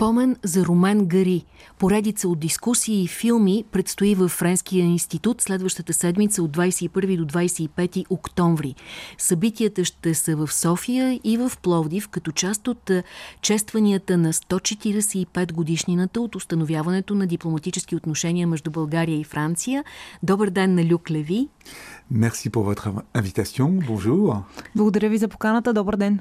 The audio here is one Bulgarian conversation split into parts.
Спомен за Ромен Гари. Поредица от дискусии и филми предстои в Френския институт следващата седмица от 21 до 25 октомври. Събитията ще са в София и в Пловдив, като част от честванията на 145 годишнината от установяването на дипломатически отношения между България и Франция. Добър ден на Люк Леви. Merci pour votre invitation. Bonjour. Благодаря ви за поканата. Добър ден.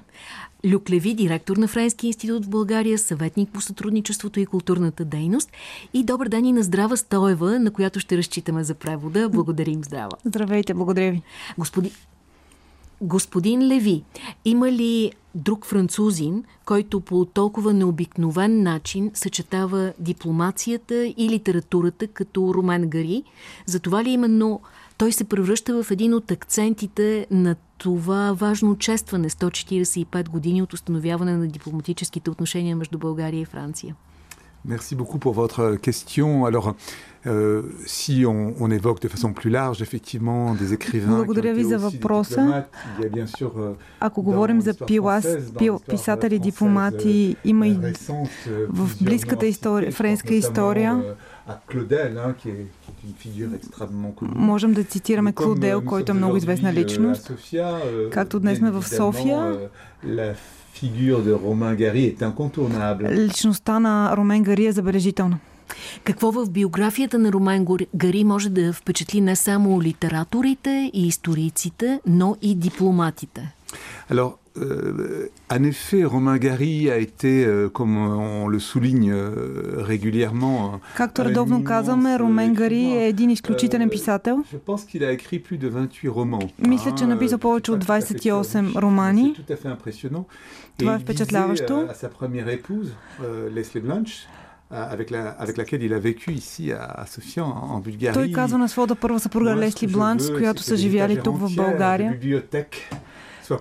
Люк Леви, директор на Френски институт в България, съветник по сътрудничеството и културната дейност. И добър ден и на Здрава Стоева, на която ще разчитаме за превода. Благодарим, Здрава. Здравейте, благодаря ви. Господи... Господин Леви, има ли друг французин, който по толкова необикновен начин съчетава дипломацията и литературата като Ромен Гари? Затова ли именно той се превръща в един от акцентите на това важно честване 145 години от установяване на дипломатическите отношения между България и Франция. Merci beaucoup pour votre question. Alors, euh, si on, on, évoque de façon plus large, effectivement, des écrivains. Благодаря ви за въпроса. Euh, Ако говорим за пилас, пил, писатели, дипломати, има и в близката история, френска история. Можем да цитираме Клодел, който е много известна личност. Както днес сме в София, Личността на Ромен Гари е забележителна. Какво в биографията на Ромен Гари може да впечатли не само литераторите и историците, но и дипломатите? Alors, Euh, en effet, Romain Gary a été, euh, comme on le souligne euh, régulièrement, Както редовно казваме, Ромен Гари е един изключителен писател. Je pense qu'il a écrit plus de 28 romans. Мисля, че написа повече от 28 романи. C'est tout à fait impressionnant. Това е впечатляващо. à sa première épouse, Leslie Blanche, avec, la, avec laquelle il a vécu ici à Sofia, en Bulgarie. Той казва на своята първа съпруга Лесли Бланш, с която са живяли тук в България.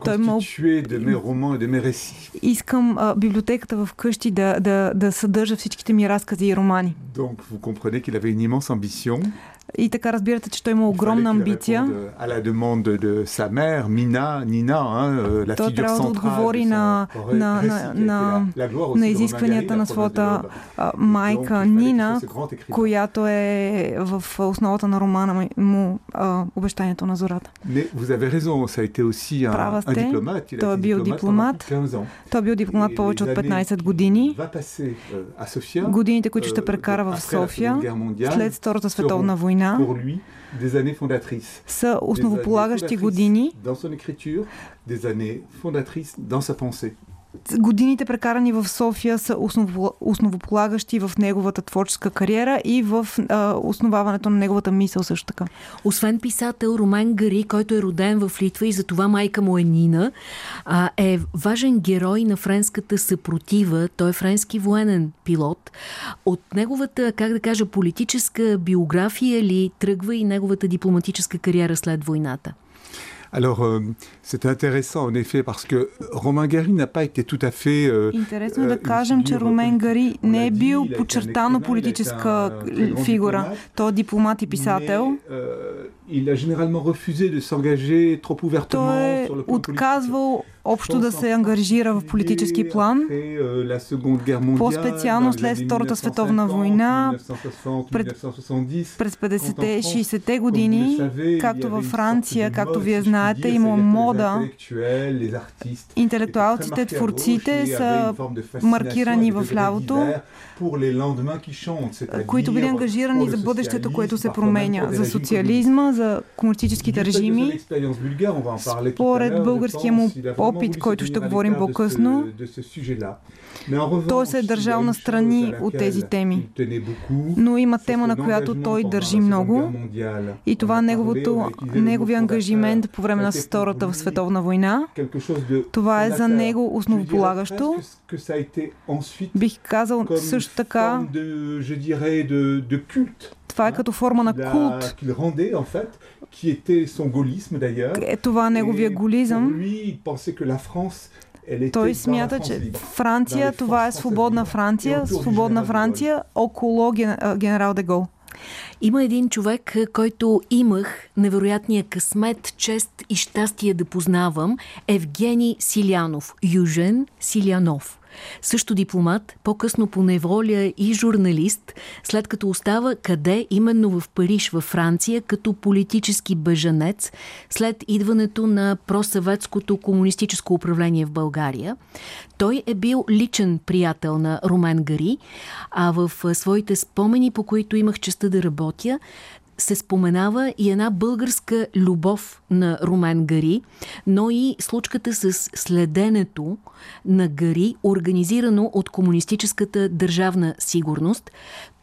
Той мал... de mes romans et de mes récits. Искам а, библиотеката в къщи да, да, да съдържа всичките ми разкази и романи. Donc, vous comprenez qu'il avait une immense ambition. И така разбирате, че той има огромна амбиция. Той трябва да отговори на, на, на, на, на изискванията на своята майка Нина, която е в основата на романа му Обещанието на зората. Права сте, той е бил дипломат. Той е бил дипломат повече от 15 години. Годините, които ще прекара в София след Втората световна война война са основополагащи години Годините прекарани в София са основополагащи в неговата творческа кариера и в основаването на неговата мисъл също така. Освен писател Ромен Гари, който е роден в Литва и за това майка му е Нина, е важен герой на френската съпротива. Той е френски военен пилот. От неговата, как да кажа, политическа биография ли тръгва и неговата дипломатическа кариера след войната? Alors, euh, c'est intéressant en effet parce que Romain Gary n'a pas été tout à fait. Euh, Интересно е да кажем, че Ромен Гари не е бил подчертано политическа фигура. Той е дипломат и писател. Il a généralement refusé de s'engager trop ouvertement Той е отказвал общо да се ангажира в политически план. По-специално след Втората световна война, пред, през 50-те, 60-те години, както във Франция, както вие знаете, има мода. Интелектуалците, творците са маркирани в лявото, които били ангажирани за бъдещето, което се променя, за социализма, за комунистическите режими. Според българския му опит, който ще говорим по-късно, той се е държал на страни от тези теми. Но има тема, на която той държи много и това е неговото, неговия ангажимент по време на Втората световна война. Това е за него основополагащо. Бих казал също така това е като форма на култ. Е, това е неговия голизъм. Той смята, че Франция, това е свободна Франция, свободна Франция около генерал Дегол. Има един човек, който имах невероятния късмет, чест и щастие да познавам. Евгений Силянов. Южен Силянов. Също дипломат, по-късно по неволя и журналист, след като остава къде? Именно в Париж, във Франция, като политически бежанец, след идването на просъветското комунистическо управление в България. Той е бил личен приятел на Ромен Гари, а в своите спомени, по които имах честа да работя, се споменава и една българска любов на Румен Гари, но и случката с следенето на Гари, организирано от комунистическата държавна сигурност.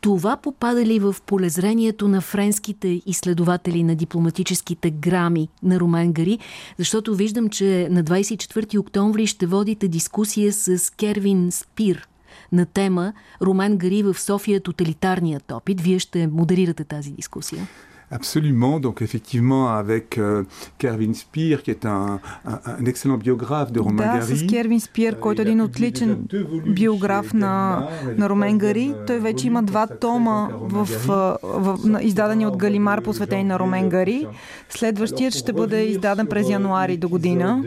Това попада ли в полезрението на френските изследователи на дипломатическите грами на Румен Гари? Защото виждам, че на 24 октомври ще водите дискусия с Кервин Спир – на тема Роман Гари в София тоталитарният опит. Вие ще модерирате тази дискусия. Absolument. Donc effectivement, avec euh, Kervin Speer, qui est un, un, un excellent biographe de Romain да, Gary. Да, с Кервин Спир, който е един отличен биограф на, на Ромен Гари. Той вече има два тома в, в, в, издадени от Галимар, посветени на Ромен Гари. Следващият ще бъде издаден през януари до година.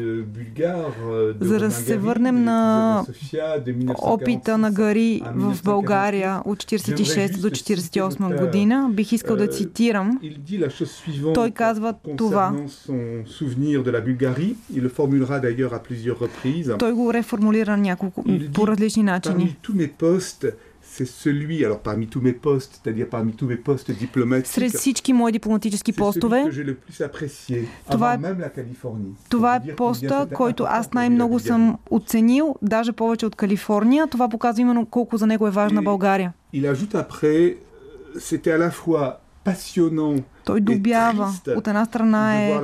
За да се върнем на опита на Гари в България от 46 до 48 година, бих искал да цитирам Той казва това. Той го реформулира няколко, по различни начини. Parmi tous mes postes, c'est celui, alors parmi tous mes postes, c'est-à-dire parmi tous mes postes diplomatiques, Сред всички мои дипломатически постове, това, Californie. това е поста, който аз най-много съм оценил, даже повече от Калифорния. Това показва именно колко за него е важна България. Il ajoute après, c'était à la fois той добява. От една страна е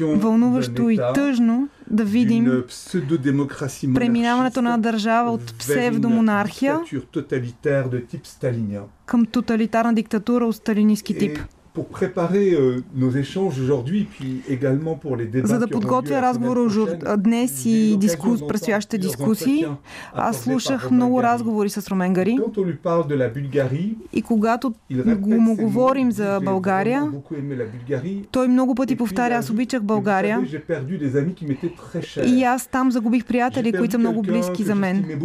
вълнуващо и тъжно да видим преминаването на държава от псевдомонархия към тоталитарна диктатура от сталинистски тип pour préparer euh, nos échanges aujourd'hui, puis également pour les débats За да подготвя разговора днес и дискус, предстоящите дискусии, аз слушах много разговори с Ромен Гари. И когато го му говорим за България, той много пъти повтаря, аз обичах България. И аз там загубих приятели, които са много близки за мен.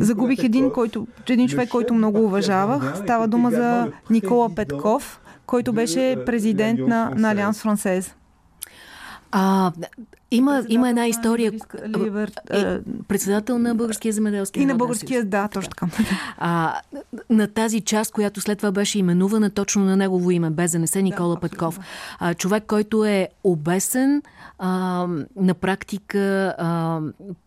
Загубих един, който, един човек, който много уважавах. Става дума за Никола Петков който беше президент на, на Алианс Франсез. А, има, има една история. Ливер, а, председател на Българския земеделски И на Българския, да, точно така. А, на тази част, която след това беше именувана точно на негово име, без да не се Никола да, Петков. А, човек, който е обесен, а, на практика а,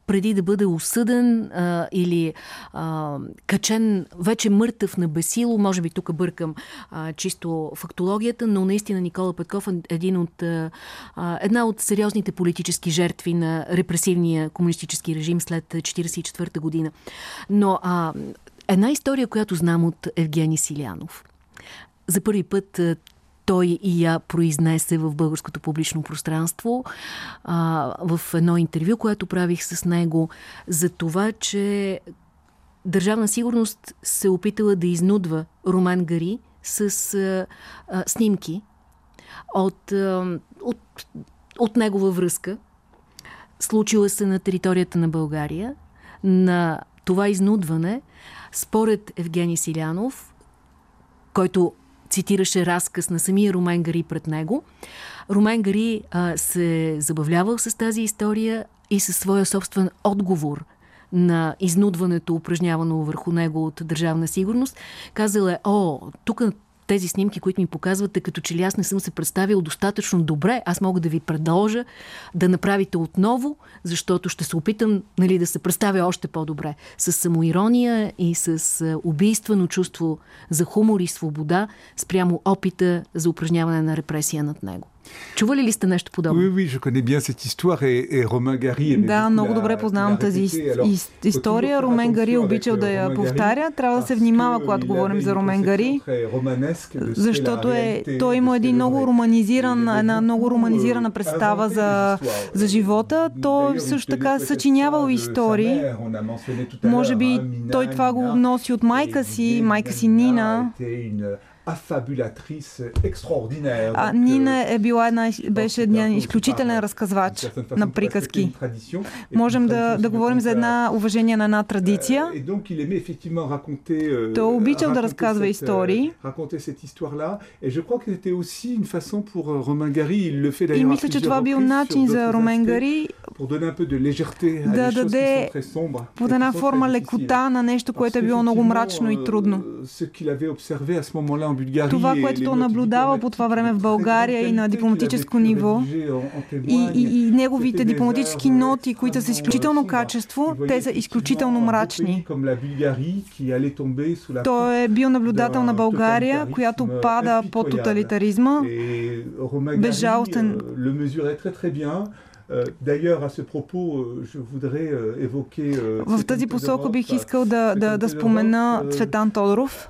преди да бъде осъден а, или а, качен вече мъртъв на бесило, може би тук бъркам а, чисто фактологията, но наистина Никола Петков е един от, а, една от сериозните политически жертви на репресивния комунистически режим след 1944 година. Но а, една история, която знам от Евгений Силянов. За първи път той и я произнесе в българското публично пространство а, в едно интервю, което правих с него за това, че Държавна сигурност се опитала да изнудва Роман Гари с а, а, снимки от, а, от, от негова връзка. Случила се на територията на България. На това изнудване, според Евгений Силянов, който цитираше разказ на самия Ромен Гари пред него. Ромен Гари а, се забавлявал с тази история и със своя собствен отговор на изнудването, упражнявано върху него от Държавна сигурност. Казал е, о, тук тези снимки, които ми показвате, като че ли аз не съм се представил достатъчно добре, аз мога да ви предложа да направите отново, защото ще се опитам нали, да се представя още по-добре. С самоирония и с убийствено чувство за хумор и свобода спрямо опита за упражняване на репресия над него. Чували ли сте нещо подобно? Oui, oui, je connais bien cette histoire et, et Romain Gary Да, много добре познавам тази история. Ромен Гари обичал да я повтаря. Трябва да се внимава, когато говорим за Ромен Гари, защото е, той има един много романизиран, една много романизирана представа за, за живота. Той също така съчинявал истории. Може би той това го носи от майка си, майка си Нина А Нина е била една, беше един изключителен разказвач на приказки. Можем да, да говорим за една уважение на една традиция. Той е обичал да разказва истории. И мисля, че това бил начин за Ромен Гари да даде под една форма лекота на нещо, което е било много мрачно и трудно. Това, което той наблюдава по това време в България и на дипломатическо ниво. и, и, и неговите дипломатически ноти, които са изключително качество, те са изключително мрачни. Той е бил наблюдател на България, която пада под тоталитаризма, безжалостен в тази посока бих искал да, да, да спомена Цветан Тодоров.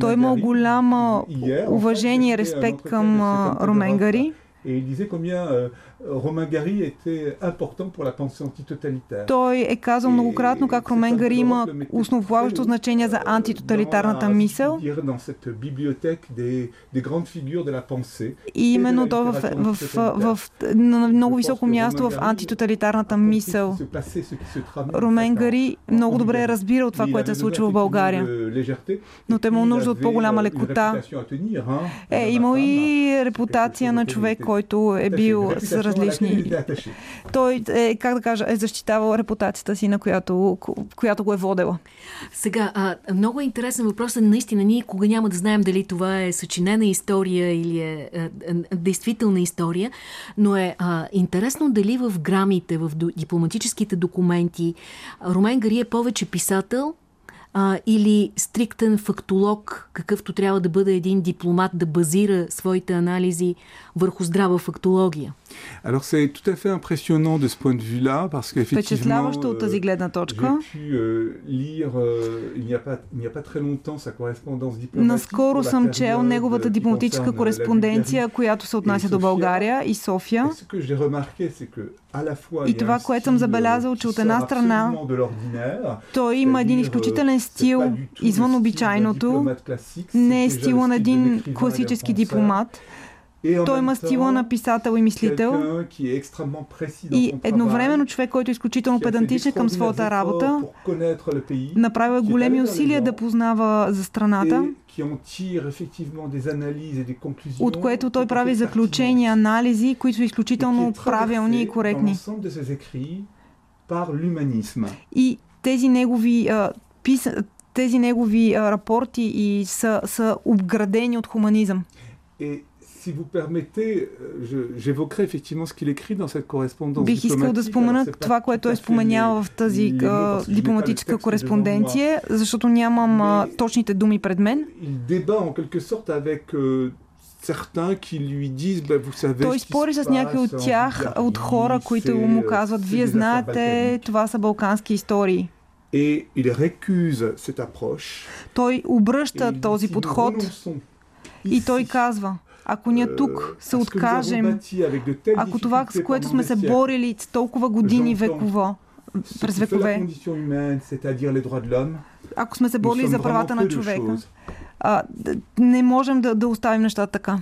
Той има голямо уважение и респект към Ромен Гари. Et il disait combien euh, Romain Gary était important pour la pensée antitotalitaire. Той е казал многократно как Ромен Гари има основополагащо значение за антитоталитарната мисъл. И именно той в, в, в, в, на много високо място в антитоталитарната мисъл. Ромен Гари много добре е разбирал това, което се случва в България. Но те имал нужда от по-голяма лекота. Е, имал и репутация на човек, който е бил с различни... Той е, как да кажа, е защитавал репутацията си, на която, която го е водела. Сега, а, много е интересен въпрос. Наистина, ние кога няма да знаем дали това е съчинена история или е а, а, действителна история, но е а, интересно дали в грамите, в дипломатическите документи Ромен Гари е повече писател, а, или стриктен фактолог, какъвто трябва да бъде един дипломат, да базира своите анализи върху здрава фактология? Alors c'est tout à fait impressionnant de ce point de vue-là parce qu'effectivement точка. J'ai pu euh, lire euh, il n'y a pas il n'y a pas très longtemps sa correspondance diplomatique. Наскоро съм чел неговата дипломатическа кореспонденция, която се отнася до България и София. И това, което съм забелязал, че от една страна той има един изключителен стил извън обичайното, не е стила на един класически дипломат. Той има стила на писател и мислител и едновременно човек, който е изключително педантичен към своята работа, направил големи усилия да познава за страната, от което той прави заключения, анализи, които са изключително правилни и коректни. И тези негови пис... тези негови рапорти и са, са обградени от хуманизъм. Si vous permettez, j'évoquerai effectivement ce qu'il écrit dans cette correspondance Бих искал да спомена това, което е споменял в тази дипломатическа кореспонденция, защото нямам а, точните думи пред мен. Той спори с някои от тях, от хора, които му казват, вие знаете, това са балкански истории. Et il récuse cette approche. Той обръща този подход и той казва, ако ние тук се откажем, ако това, с което сме се борили толкова години веково, през векове, ако сме се борили за правата на човека, а, не можем да, да оставим нещата така.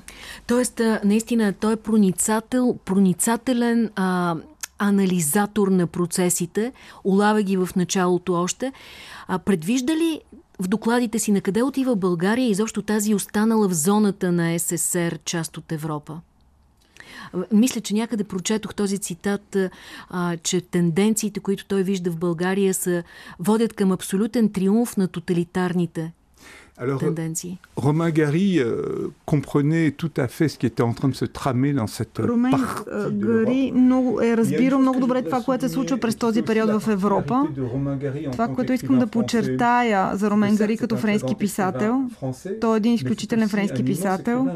Тоест, наистина, той е проницател, проницателен а, анализатор на процесите, улавя ги в началото още. А предвижда ли в докладите си на къде отива България и изобщо тази останала в зоната на СССР част от Европа? Мисля, че някъде прочетох този цитат, а, че тенденциите, които той вижда в България, са, водят към абсолютен триумф на тоталитарните Alors, Romain Gary euh, comprenait tout à fait ce qui était en train de se tramer dans cette Ромен Гари много, е разбирал много добре това, което се случва през този период в Европа. Това, което искам да подчертая за Ромен Гари като френски писател, той е един изключителен френски писател,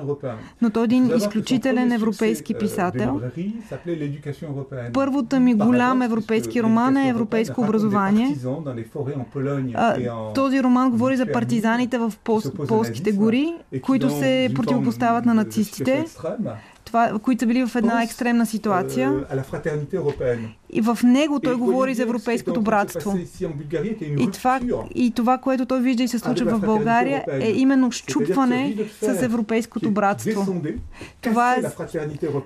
но той е един изключителен европейски писател. Първото ми голям европейски роман е Европейско образование. Този роман говори за партизаните в пол, полските гори, които се противопоставят на нацистите. това, които са били в една екстремна ситуация. И в него той говори за европейското братство. И това, и това, което той вижда и се случва в България, е именно щупване с европейското братство. Това е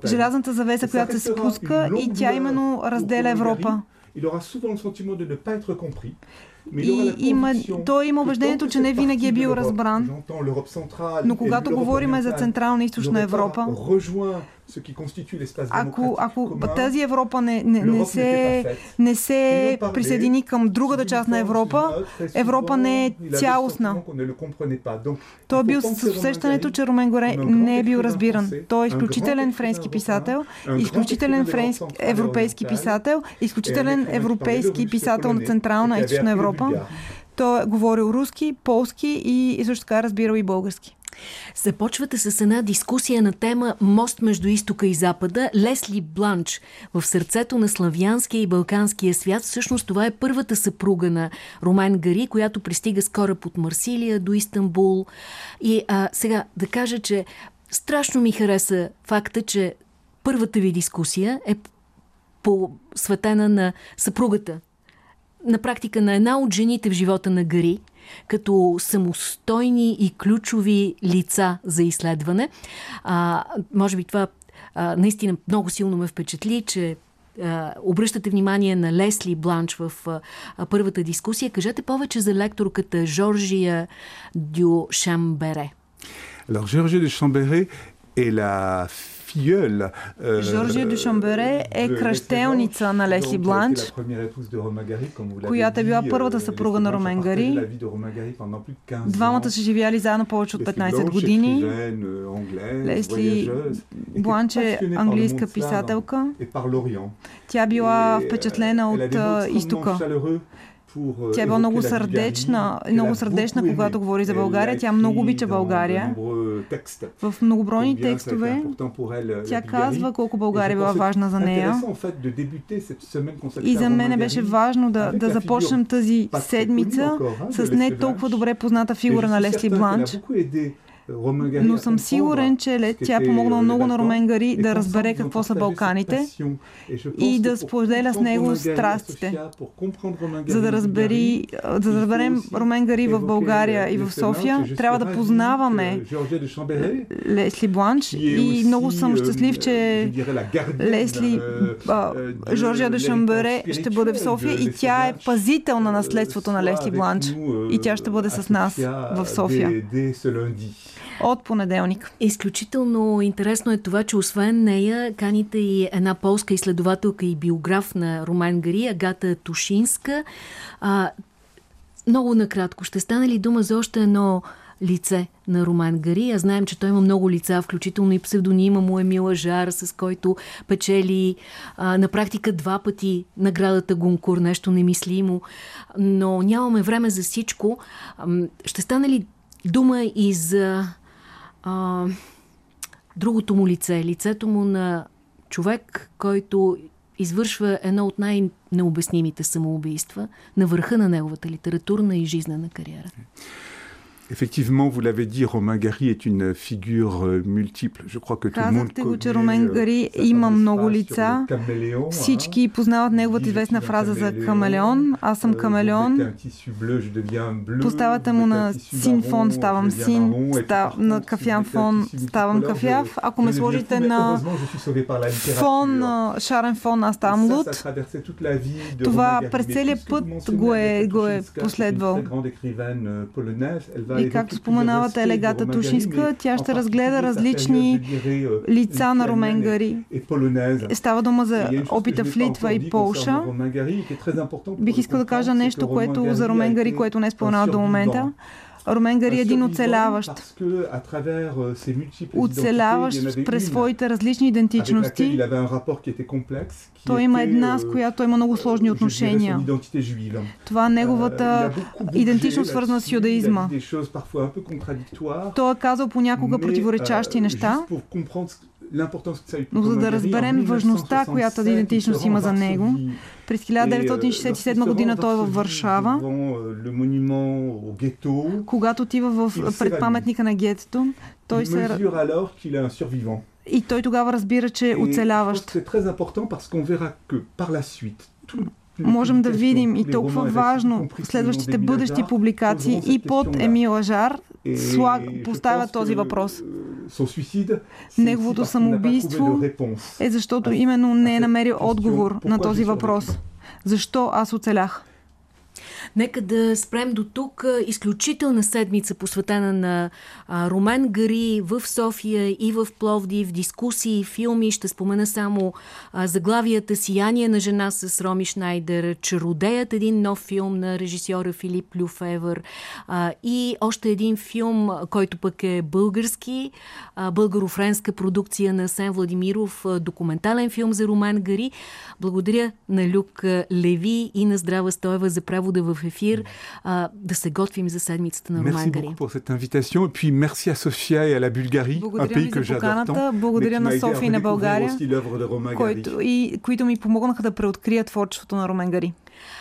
желязната завеса, която се спуска и тя именно разделя Европа. Il aura souvent le sentiment de ne pas être compris. И има, той има убеждението, че не винаги е бил разбран. Но когато говорим за Централна и Източна Европа, ако, ако тази Европа не, не, не се, не се присъедини към другата част на Европа, Европа не е цялостна. Той е бил с усещането, че Румен Горе не е бил разбиран. Той е изключителен френски писател, изключителен френски, европейски писател, изключителен европейски писател на Централна и Източна Европа. Той е говорил руски, полски и също така разбирал и български. Започвате с една дискусия на тема Мост между изтока и запада. Лесли Бланч в сърцето на славянския и балканския свят. Всъщност това е първата съпруга на Ромен Гари, която пристига скоро под Марсилия до Истанбул. И а, сега да кажа, че страшно ми хареса факта, че първата ви дискусия е посветена на съпругата. На практика на една от жените в живота на Гари – като самостойни и ключови лица за изследване. А, може би това а, наистина много силно ме впечатли, че а, обръщате внимание на Лесли Бланч в а, първата дискусия. Кажете повече за лекторката Жоржия Дю Шамбере. Alors, Georges de Chambéry est la filleule. Жоржия де Шамбере е кръщелница на Лесли Бланч, която е била първата съпруга на Ромен Гари. Двамата са живяли заедно повече от 15 години. Лесли Бланч е английска писателка. Тя била впечатлена от изтока. Тя е била много сърдечна, много сърдечна, когато говори за България. Тя много обича България. В многобройни текстове тя казва колко България била важна за нея. И за мен беше важно да, да започнем тази седмица с не толкова добре позната фигура на Лесли Бланч. Но съм сигурен, че тя е помогнала много на Ромен Гари да разбере какво са Балканите и да споделя с него страстите. За да, разбери, за да разберем Ромен Гари в България и в София, трябва да познаваме Лесли Бланш и много съм щастлив, че Лесли Жоржия де Шамбере ще бъде в София и тя е пазител на наследството на Лесли Бланш и тя ще бъде с нас в София от понеделник. Изключително интересно е това, че освен нея каните и една полска изследователка и биограф на Роман Гари, Агата Тушинска. А, много накратко, ще стане ли дума за още едно лице на Роман Гари. А знаем, че той има много лица, включително и псевдонима му е Мила Жар, с който печели а, на практика два пъти наградата Гункур, нещо немислимо. Но нямаме време за всичко. Ще стане ли дума и за а, другото му лице, лицето му на човек, който извършва едно от най-необяснимите самоубийства на върха на неговата литературна и жизнена кариера. Effectivement, vous l'avez dit, Romain Gary est une figure euh, multiple. Je crois que tout le monde го, че Ромен Гари има много лица. Всички познават неговата известна фраза за камелеон. Аз съм камелеон. Поставате му на син фон, ставам син. На кафян фон, ставам кафяв. Ако ме сложите на фон, шарен фон, аз ставам луд. Това през целият път го е, го е последвал. И както споменавате Елегата Тушинска, тя ще разгледа различни лица на Ромен Гари. Става дума за опита в Литва и Полша. Бих искал да кажа нещо, което за Ромен Гари, което не е споменал до момента. Ромен Гари е един оцеляващ. Оцеляващ през своите различни идентичности. Той има една, с която има много сложни отношения. Това е неговата идентичност, свързана с юдаизма. Той е казал понякога противоречащи неща. Но за да разберем важността, която идентичност има за него, през 1967 година той е във Варшава. Когато отива в предпаметника на гетото, той се... И той тогава разбира, че е оцеляващ. Можем да видим и толкова важно следващите бъдещи публикации и под Емил Ажар поставя този въпрос. Неговото самоубийство е защото именно не е намерил отговор на този въпрос. Защо аз оцелях? Нека да спрем до тук. Изключителна седмица посветена на а, Ромен Гари в София и в Пловдив, дискусии, филми. Ще спомена само а, заглавията Сияние на жена с Роми Шнайдер, Чародеят, един нов филм на режисьора Филип Люфевър а, и още един филм, който пък е български, българо-френска продукция на Сен Владимиров, документален филм за Ромен Гари. Благодаря на Люк Леви и на Здрава Стоева за превода в ефир, а, да се готвим за седмицата на Роман Гари. pour cette invitation et puis merci à Sofia et à la Bulgarie, un pays que j'adore tant. Благодаря на София и на България, които, и, които ми помогнаха да преоткрия творчеството на Ромен Гари.